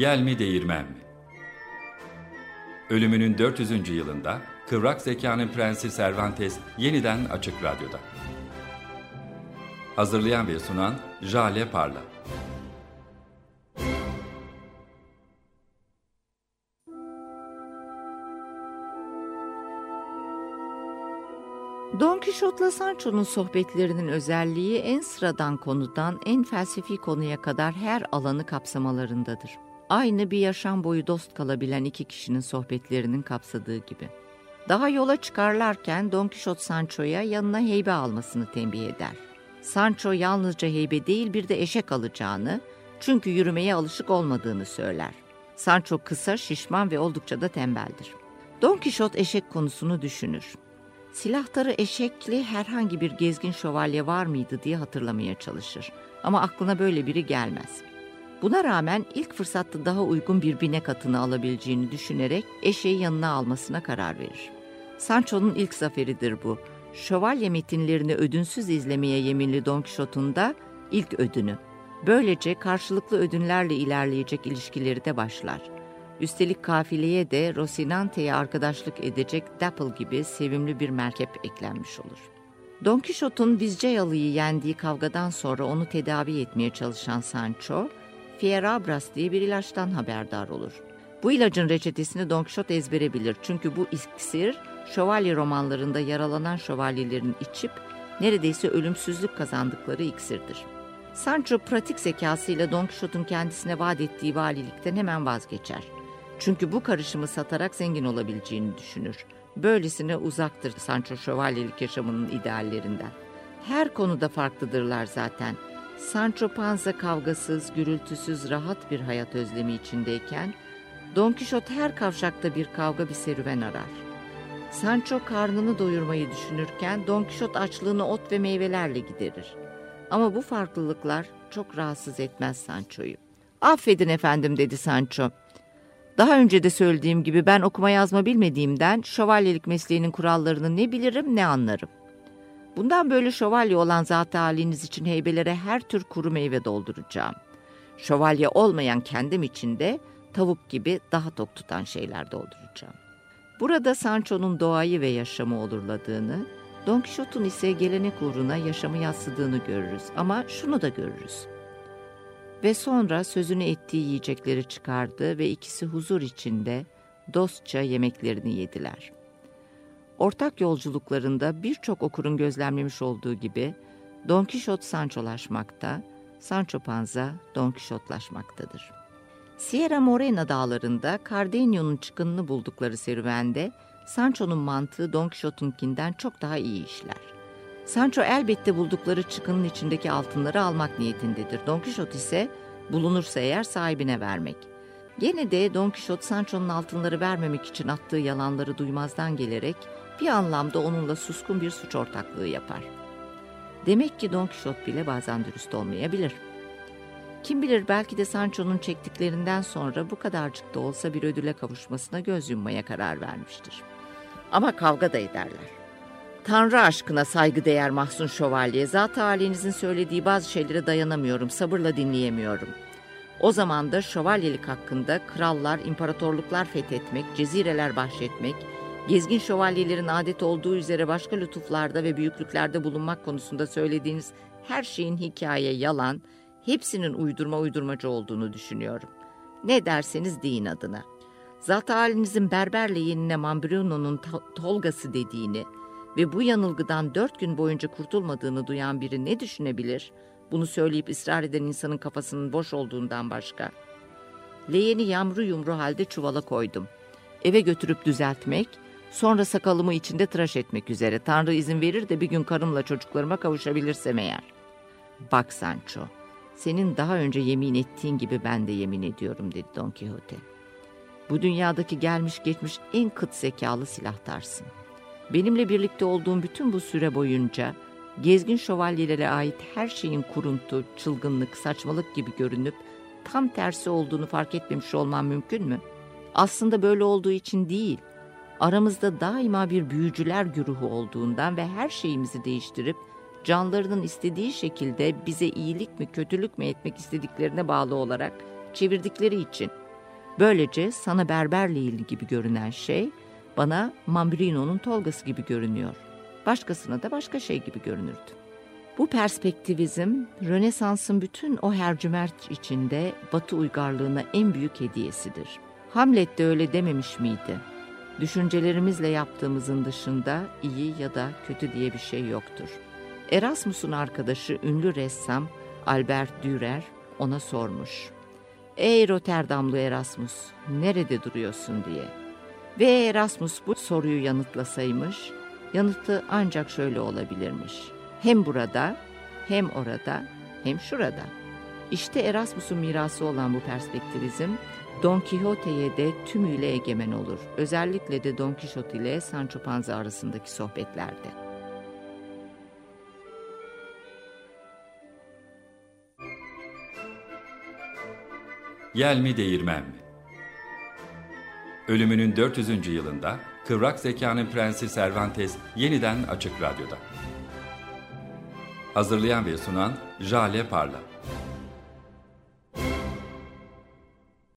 Yel mi değirmen mi? Ölümünün 400. yılında Kıvrak Zekanın Prensi Cervantes yeniden Açık Radyo'da. Hazırlayan ve sunan Jale Parla. Don Quixote'la Sancho'nun sohbetlerinin özelliği en sıradan konudan en felsefi konuya kadar her alanı kapsamalarındadır. Aynı bir yaşam boyu dost kalabilen iki kişinin sohbetlerinin kapsadığı gibi. Daha yola çıkarlarken Don Quixote Sancho'ya yanına heybe almasını tembih eder. Sancho yalnızca heybe değil bir de eşek alacağını, çünkü yürümeye alışık olmadığını söyler. Sancho kısa, şişman ve oldukça da tembeldir. Don Quixote eşek konusunu düşünür. Silahları eşekli herhangi bir gezgin şövalye var mıydı diye hatırlamaya çalışır. Ama aklına böyle biri gelmez. Buna rağmen ilk fırsatta daha uygun bir binek atını alabileceğini düşünerek eşeği yanına almasına karar verir. Sancho'nun ilk zaferidir bu. Şövalye metinlerini ödünsüz izlemeye yeminli Don Quixote'un da ilk ödünü. Böylece karşılıklı ödünlerle ilerleyecek ilişkileri de başlar. Üstelik kafileye de Rosinante'ye arkadaşlık edecek Dapple gibi sevimli bir merkep eklenmiş olur. Don Quixote'un Vizcayalıyı yendiği kavgadan sonra onu tedavi etmeye çalışan Sancho, Fierabras diye bir ilaçtan haberdar olur. Bu ilacın reçetesini Don Quixote ezbere bilir çünkü bu iksir şövalye romanlarında yaralanan şövalyelerin içip neredeyse ölümsüzlük kazandıkları iksirdir. Sancho pratik zekasıyla Don Quixote'un kendisine vaat ettiği valilikten hemen vazgeçer. Çünkü bu karışımı satarak zengin olabileceğini düşünür. Böylesine uzaktır Sancho şövalyelik yaşamının ideallerinden. Her konuda farklıdırlar zaten. Sancho Panza kavgasız, gürültüsüz, rahat bir hayat özlemi içindeyken, Don Quixote her kavşakta bir kavga bir serüven arar. Sancho karnını doyurmayı düşünürken Don Quixote açlığını ot ve meyvelerle giderir. Ama bu farklılıklar çok rahatsız etmez Sancho'yu. Affedin efendim dedi Sancho. Daha önce de söylediğim gibi ben okuma yazma bilmediğimden şövalyelik mesleğinin kurallarını ne bilirim ne anlarım. Bundan böyle şövalye olan zat haliniz için heybelere her tür kuru meyve dolduracağım. Şövalye olmayan kendim için de tavuk gibi daha tok tutan şeyler dolduracağım. Burada Sancho'nun doğayı ve yaşamı olurladığını, Don Quixote'un ise gelenek uğruna yaşamı yatsıdığını görürüz ama şunu da görürüz. Ve sonra sözünü ettiği yiyecekleri çıkardı ve ikisi huzur içinde dostça yemeklerini yediler. Ortak yolculuklarında birçok okurun gözlemlemiş olduğu gibi Don Quixote Sancho'laşmakta, Sancho Panza Don Quixote'laşmaktadır. Sierra Morena dağlarında Cardenio'nun çıkınını buldukları serüvende Sancho'nun mantığı Don Quixote'unkinden çok daha iyi işler. Sancho elbette buldukları çıkının içindeki altınları almak niyetindedir. Don Quixote ise bulunursa eğer sahibine vermek. Gene de Don Quixote Sancho'nun altınları vermemek için attığı yalanları duymazdan gelerek bir anlamda onunla suskun bir suç ortaklığı yapar. Demek ki Don Quixote bile bazen dürüst olmayabilir. Kim bilir belki de Sancho'nun çektiklerinden sonra bu kadarcık da olsa bir ödüle kavuşmasına göz yummaya karar vermiştir. Ama kavga da ederler. Tanrı aşkına saygıdeğer Mahsun Şövalye, zat halinizin söylediği bazı şeylere dayanamıyorum, sabırla dinleyemiyorum. O zaman da şövalyelik hakkında krallar, imparatorluklar fethetmek, cezireler bahşetmek, gezgin şövalyelerin adet olduğu üzere başka lütuflarda ve büyüklüklerde bulunmak konusunda söylediğiniz her şeyin hikaye, yalan, hepsinin uydurma uydurmacı olduğunu düşünüyorum. Ne derseniz deyin adına. Zat halinizin berberle yenine Mambrino'nun Tolgası dediğini, ve bu yanılgıdan dört gün boyunca kurtulmadığını duyan biri ne düşünebilir? Bunu söyleyip ısrar eden insanın kafasının boş olduğundan başka. Leğeni yamru yumru halde çuvala koydum. Eve götürüp düzeltmek, sonra sakalımı içinde tıraş etmek üzere. Tanrı izin verir de bir gün karımla çocuklarıma kavuşabilirsem eğer. Bak Sancho, senin daha önce yemin ettiğin gibi ben de yemin ediyorum dedi Don Quixote. Bu dünyadaki gelmiş geçmiş en kıt zekalı silahtarsın. Benimle birlikte olduğum bütün bu süre boyunca gezgin şövalyelere ait her şeyin kuruntu, çılgınlık, saçmalık gibi görünüp tam tersi olduğunu fark etmemiş olmam mümkün mü? Aslında böyle olduğu için değil, aramızda daima bir büyücüler güruhu olduğundan ve her şeyimizi değiştirip canlarının istediği şekilde bize iyilik mi kötülük mü etmek istediklerine bağlı olarak çevirdikleri için Böylece sana berber Leyli gibi görünen şey bana Mambrino'nun Tolgası gibi görünüyor. Başkasına da başka şey gibi görünürdü. Bu perspektivizm, Rönesans'ın bütün o hercümerç içinde Batı uygarlığına en büyük hediyesidir. Hamlet de öyle dememiş miydi? Düşüncelerimizle yaptığımızın dışında iyi ya da kötü diye bir şey yoktur. Erasmus'un arkadaşı ünlü ressam Albert Dürer ona sormuş. Ey Rotterdamlı Erasmus, nerede duruyorsun diye. Ve Erasmus bu soruyu yanıtlasaymış, yanıtı ancak şöyle olabilirmiş. Hem burada, hem orada, hem şurada. İşte Erasmus'un mirası olan bu perspektivizm, Don Quixote'ye de tümüyle egemen olur. Özellikle de Don Quixote ile Sancho Panza arasındaki sohbetlerde. Yel mi değirmen mi? Ölümünün 400. yılında Kıvrak Zekanın Prensi Cervantes yeniden Açık Radyo'da. Hazırlayan ve sunan Jale Parla.